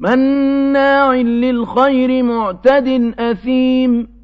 مَّنَّاعٍ لِّلْخَيْرِ مُعْتَدٍ أَثِيمٍ